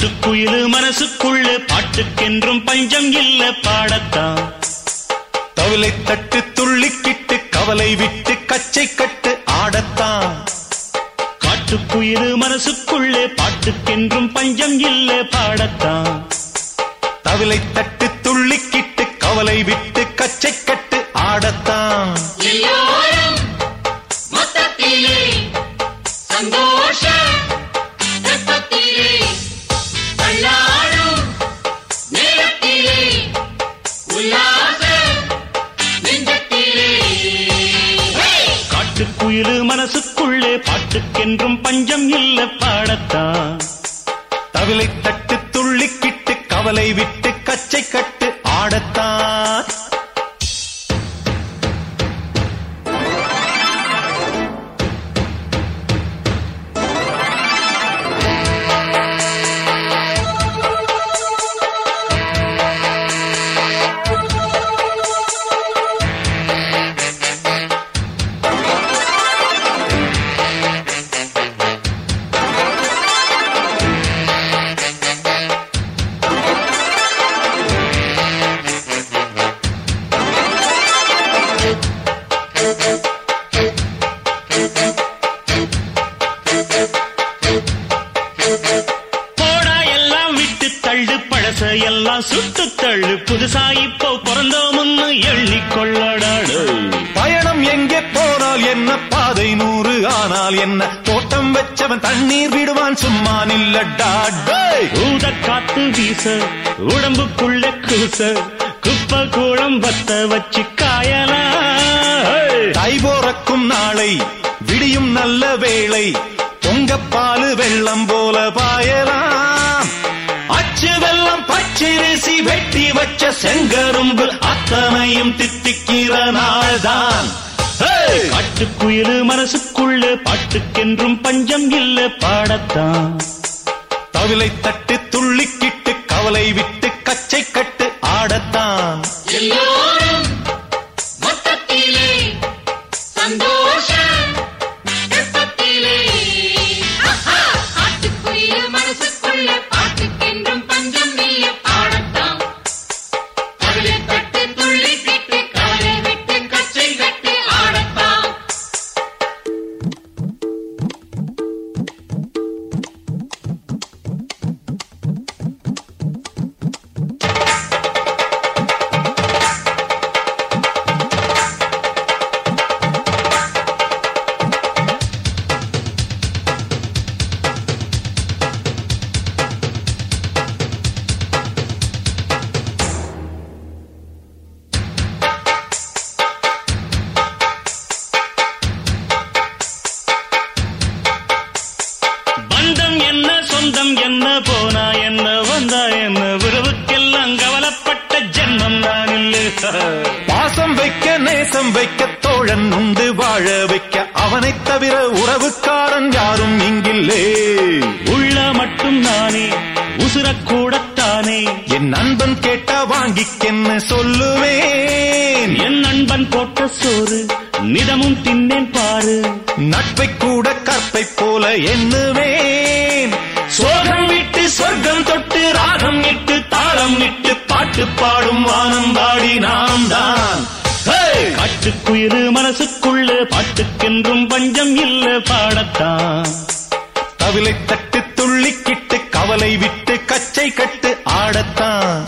காட்டுக்குயிலு மனசுக்குள்ள பாட்டுக்கென்றும் பஞ்சம் இல்ல பாடத்தான். தவிலை தட்டு துள்ளிக்கிட்டு கவலை விட்டு கச்சை கட்டு ஆடத்தான். காட்டுக்குயிலு மனசுக்குள்ளே பாட்டுக்கென்றும் பஞ்சம் இல்ல பாடத்தான். தவிலை தட்டு துள்ளிக்கிட்டு கவலை விட்டு கச்சை கட்டு ஆடத்தான். எல்லோரும் என்றும் பஞ்சம் இல்ல பாடத்தான். தவிலை தட்டு துள்ளிக்கிட்டு கவலை விட்டு கச்சை கட்டு ஆடத்தான். தள்ளு பழச எல்லாம் சுட்டு தள்ளு. புதுசா இப்போ பிறந்தோம்னு எண்ணிக்கொள்ளடாடு பயணம் எங்கே போனால் என்ன? பாதை நூறு ஆனால் என்ன? தோட்டம் வச்சவன் தண்ணீர் விடுவான் சும்மா நில்லடா. ஊத காத்து வீச உடம்புக்குள்ள கூச குப்ப கூடம் வத்த வச்சு காயலாம் தை போறக்கும் நாளை விடியும் நல்ல வேளை பொங்கப்பாலு வெள்ளம் போல பாயலாம் பச்சரிசி வெட்டி வச்ச செங்கரும்பு அத்தனையும் தித்திக்கிற நாள்தான்! காட்டுக்குயிலு மனசுக்குள்ள பாட்டுக்கென்றும் பஞ்சம் இல்ல பாடத்தான். தவிலை தட்டு துள்ளிக்கிட்டு கவலை விட்டு கச்சை கட்டு ஆடத்தான். என்ன சொந்தம் என்ன போனா என்ன வந்தா என்ன உறவுக்கெல்லாம் கவலைப்பட்ட ஜென்மம் நான் இல்லை. பாசம் வைக்க நேசம் வைக்க தோழன் உண்டு வாழ வைக்க அவனைத் தவிர உறவுக்காரன் யாரும் இங்கில்லே. உள்ள மட்டும் நானே உசுரக்கூடத்தானே என் நண்பன் கேட்டா வாங்கிக்கென்னு சொல்லுவேன். என் நண்பன் போட்ட சோறு நிதமும் தின்னேன் பாரு. நட்பை கூட கற்பை போல எண்ணுவேன். சோகம் விட்டு சொர்க்கம் தொட்டு ராகம் இட்டு தாளம் இட்டு பாட்டு பாடும் வானம் பாடி நாம் தான். ஹேய்! காட்டுக்குயிரு மனசுக்குள்ள பாட்டுக்கென்றும் பஞ்சம் இல்ல பாடத்தான். தவிலை தட்டு துள்ளிக்கிட்டு அவளை விட்டு கச்சை கட்டு ஆடத்தான்.